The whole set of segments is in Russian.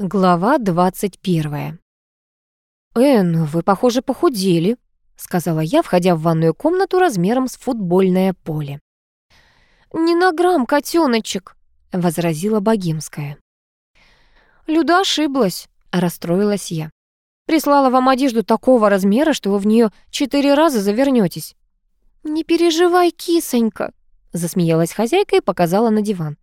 Глава 21. «Энн, вы, похоже, похудели», — сказала я, входя в ванную комнату размером с футбольное поле. «Не на грамм, котеночек», — возразила Богимская. «Люда ошиблась», — расстроилась я. «Прислала вам одежду такого размера, что вы в нее четыре раза завернетесь». «Не переживай, кисонька», — засмеялась хозяйка и показала на диван.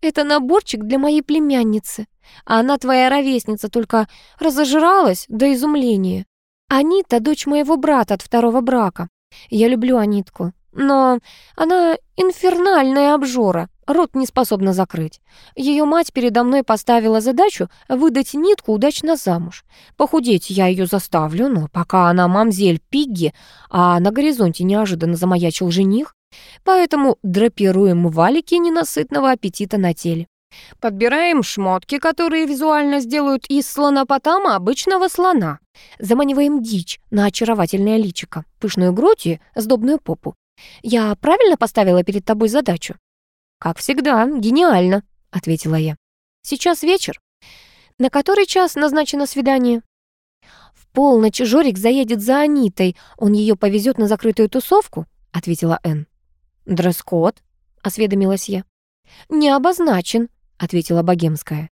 Это наборчик для моей племянницы. А она твоя ровесница, только разожралась до изумления. Анита — дочь моего брата от второго брака. Я люблю Анитку, но она инфернальная обжора, рот не способна закрыть. Ее мать передо мной поставила задачу выдать нитку удачно замуж. Похудеть я ее заставлю, но пока она мамзель Пигги, а на горизонте неожиданно замаячил жених, Поэтому драпируем валики ненасытного аппетита на теле. Подбираем шмотки, которые визуально сделают из слонопотама обычного слона. Заманиваем дичь на очаровательное личико, пышную грудь и сдобную попу. Я правильно поставила перед тобой задачу? Как всегда, гениально, ответила я. Сейчас вечер. На который час назначено свидание? В полночь Жорик заедет за Анитой. Он ее повезет на закрытую тусовку, ответила Энн. «Дресс-код?» — осведомилась я. «Не обозначен», — ответила Богемская.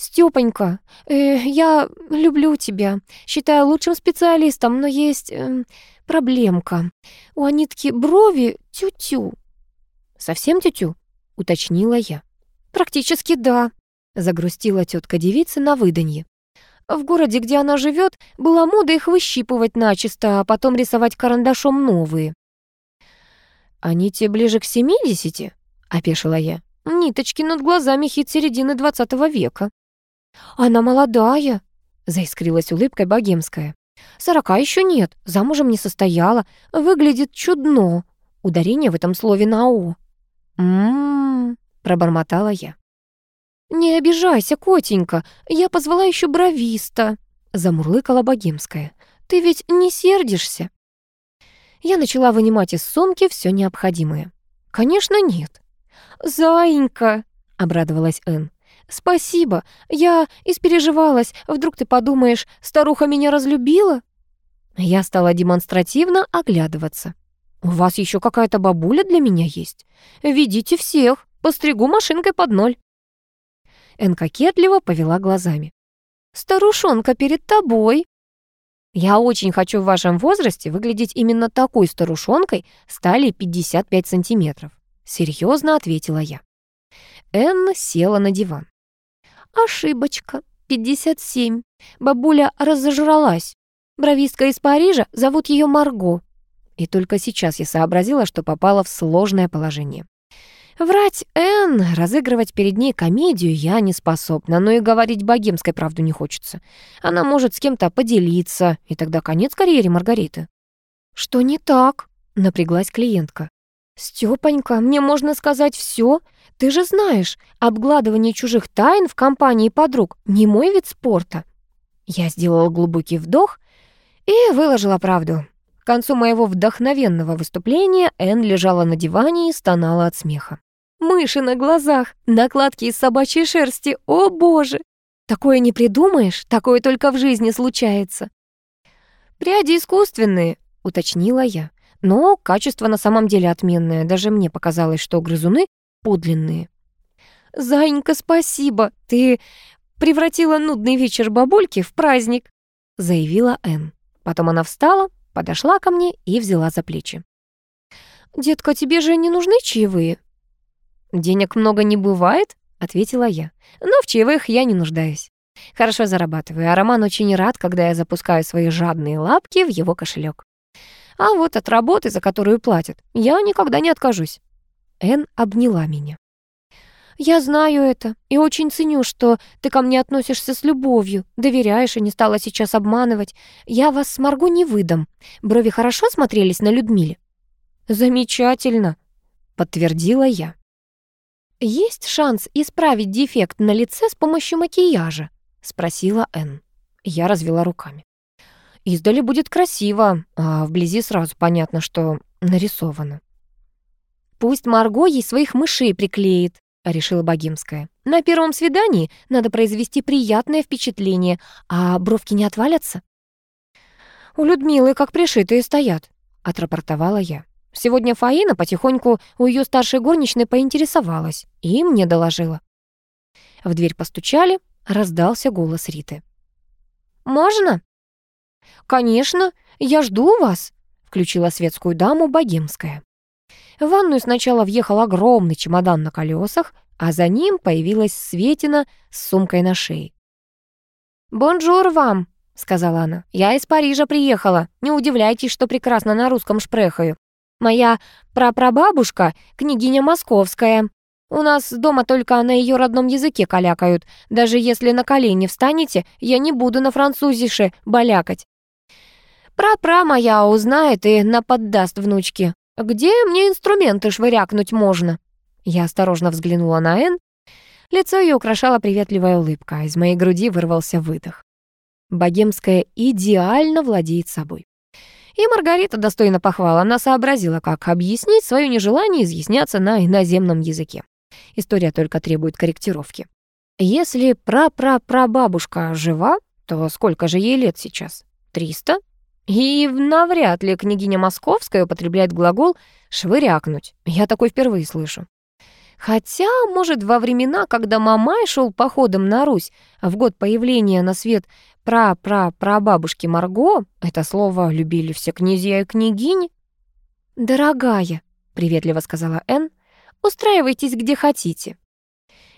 «Стёпонька, э, я люблю тебя, считаю лучшим специалистом, но есть э, проблемка. У Анитки брови тю-тю». «Совсем тю-тю?» — уточнила я. «Практически да», — загрустила тетка девица на выданье. В городе, где она живет, была мода их выщипывать начисто, а потом рисовать карандашом новые. «Они те ближе к семидесяти?» — опешила я. «Ниточки над глазами хит середины двадцатого века». «Она молодая», — заискрилась улыбкой богемская. «Сорока еще нет, замужем не состояла, выглядит чудно». Ударение в этом слове на «о». «М-м-м», пробормотала я. «Не обижайся, котенька, я позвала еще бровиста», — замурлыкала богемская. «Ты ведь не сердишься?» Я начала вынимать из сумки все необходимое. «Конечно, нет». «Заинька», — обрадовалась Энн. «Спасибо, я испереживалась. Вдруг ты подумаешь, старуха меня разлюбила?» Я стала демонстративно оглядываться. «У вас еще какая-то бабуля для меня есть? Ведите всех, постригу машинкой под ноль». Энн кокетливо повела глазами. «Старушонка перед тобой», я очень хочу в вашем возрасте выглядеть именно такой старушонкой стали 55 сантиметров. Серьезно ответила я. Энна села на диван. Ошибочка. 57. Бабуля разожралась. Бровистка из Парижа, зовут ее Марго. И только сейчас я сообразила, что попала в сложное положение. Врать Энн, разыгрывать перед ней комедию я не способна, но и говорить богемской правду не хочется. Она может с кем-то поделиться, и тогда конец карьере Маргариты. «Что не так?» — напряглась клиентка. «Стёпонька, мне можно сказать все. Ты же знаешь, обгладывание чужих тайн в компании подруг — не мой вид спорта». Я сделала глубокий вдох и выложила правду. К концу моего вдохновенного выступления Энн лежала на диване и стонала от смеха. Мыши на глазах, накладки из собачьей шерсти. О, боже! Такое не придумаешь, такое только в жизни случается. Пряди искусственные, уточнила я. Но качество на самом деле отменное. Даже мне показалось, что грызуны подлинные. «Зайенька, спасибо! Ты превратила нудный вечер бабульки в праздник!» заявила Энн. Потом она встала, подошла ко мне и взяла за плечи. «Детка, тебе же не нужны чаевые?» «Денег много не бывает», — ответила я. «Но в чаевых я не нуждаюсь. Хорошо зарабатываю, а Роман очень рад, когда я запускаю свои жадные лапки в его кошелек. А вот от работы, за которую платят, я никогда не откажусь». Эн обняла меня. «Я знаю это и очень ценю, что ты ко мне относишься с любовью, доверяешь и не стала сейчас обманывать. Я вас с Марго не выдам. Брови хорошо смотрелись на Людмиле?» «Замечательно», — подтвердила я. «Есть шанс исправить дефект на лице с помощью макияжа?» — спросила Энн. Я развела руками. «Издали будет красиво, а вблизи сразу понятно, что нарисовано». «Пусть Марго ей своих мышей приклеит», — решила Богемская. «На первом свидании надо произвести приятное впечатление, а бровки не отвалятся». «У Людмилы как пришитые стоят», — отрапортовала я. Сегодня Фаина потихоньку у ее старшей горничной поинтересовалась и мне доложила. В дверь постучали, раздался голос Риты. «Можно?» «Конечно, я жду вас», — включила светскую даму богемская. В ванную сначала въехал огромный чемодан на колесах, а за ним появилась Светина с сумкой на шее. «Бонжур вам», — сказала она. «Я из Парижа приехала. Не удивляйтесь, что прекрасно на русском шпрехаю. Моя прапрабабушка — княгиня московская. У нас дома только на ее родном языке калякают. Даже если на колени встанете, я не буду на французише балякать. Пра-пра моя узнает и наподдаст внучке. Где мне инструменты швырякнуть можно?» Я осторожно взглянула на Энн. Лицо ее украшала приветливая улыбка, из моей груди вырвался выдох. Богемская идеально владеет собой. И Маргарита достойно похвала. Она сообразила, как объяснить свое нежелание изъясняться на иноземном языке. История только требует корректировки. Если пра-пра-прабабушка жива, то сколько же ей лет сейчас? Триста? И навряд ли княгиня Московская употребляет глагол «швырякнуть». Я такой впервые слышу. Хотя, может, во времена, когда Мамай шел походом на Русь, в год появления на свет пра-пра-прабабушки Марго, это слово любили все князья и княгини. «Дорогая», — приветливо сказала Энн, — «устраивайтесь где хотите».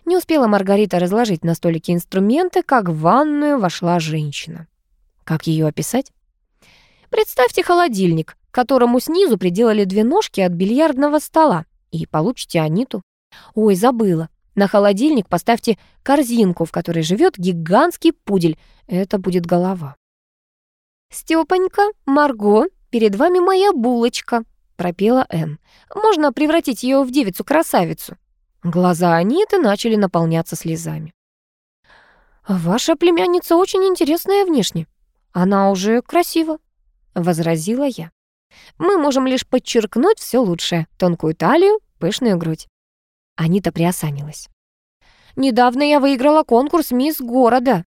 Не успела Маргарита разложить на столике инструменты, как в ванную вошла женщина. Как ее описать? Представьте холодильник, которому снизу приделали две ножки от бильярдного стола, и получите Аниту. Ой, забыла. На холодильник поставьте корзинку, в которой живет гигантский пудель. Это будет голова. «Стёпонька, Марго, перед вами моя булочка», — пропела Энн. «Можно превратить ее в девицу-красавицу». Глаза Аниты начали наполняться слезами. «Ваша племянница очень интересная внешне. Она уже красива», — возразила я. «Мы можем лишь подчеркнуть все лучшее — тонкую талию, пышную грудь». Анита приосанилась. «Недавно я выиграла конкурс «Мисс города».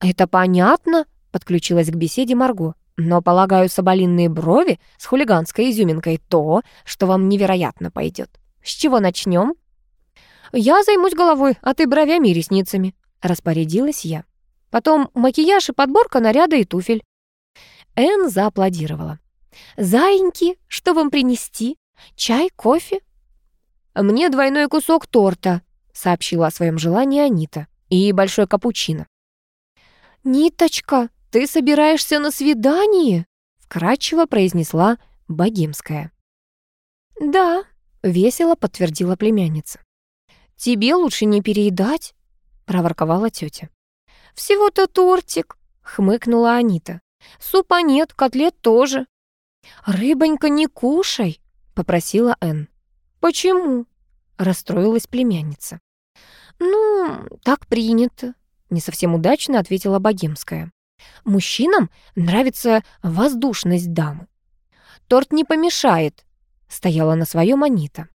«Это понятно», — подключилась к беседе Марго. «Но, полагаю, соболинные брови с хулиганской изюминкой то, что вам невероятно пойдет. С чего начнем? «Я займусь головой, а ты бровями и ресницами», — распорядилась я. «Потом макияж и подборка наряда и туфель. Энн зааплодировала. «Заиньки, что вам принести? Чай, кофе?» «Мне двойной кусок торта», — сообщила о своем желании Анита, «и большой капучино». «Ниточка, ты собираешься на свидание?» — вкратчиво произнесла Богемская. «Да», — весело подтвердила племянница. «Тебе лучше не переедать», — проворковала тетя. «Всего-то тортик», — хмыкнула Анита. Супа нет, котлет тоже. Рыбонька, не кушай, попросила Энн. Почему? расстроилась племянница. Ну, так принято, не совсем удачно ответила богемская. Мужчинам нравится воздушность дамы. Торт не помешает, стояла на своем Анита.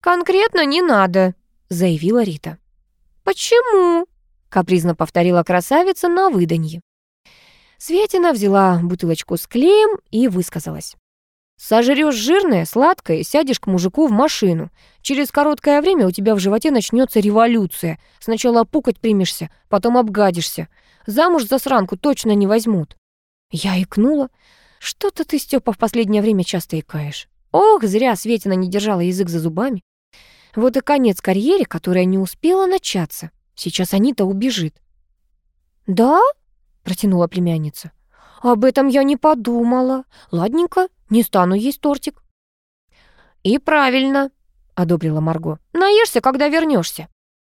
Конкретно не надо, заявила Рита. Почему? капризно повторила красавица на выданье. Светина взяла бутылочку с клеем и высказалась. «Сожрёшь жирное, сладкое, сядешь к мужику в машину. Через короткое время у тебя в животе начнется революция. Сначала пукать примешься, потом обгадишься. Замуж за сранку точно не возьмут». Я икнула. «Что-то ты, Стёпа, в последнее время часто икаешь. Ох, зря Светина не держала язык за зубами. Вот и конец карьере, которая не успела начаться. Сейчас Анита убежит». «Да?» протянула племянница. «Об этом я не подумала. Ладненько, не стану есть тортик». «И правильно», — одобрила Марго. «Наешься, когда вернешься.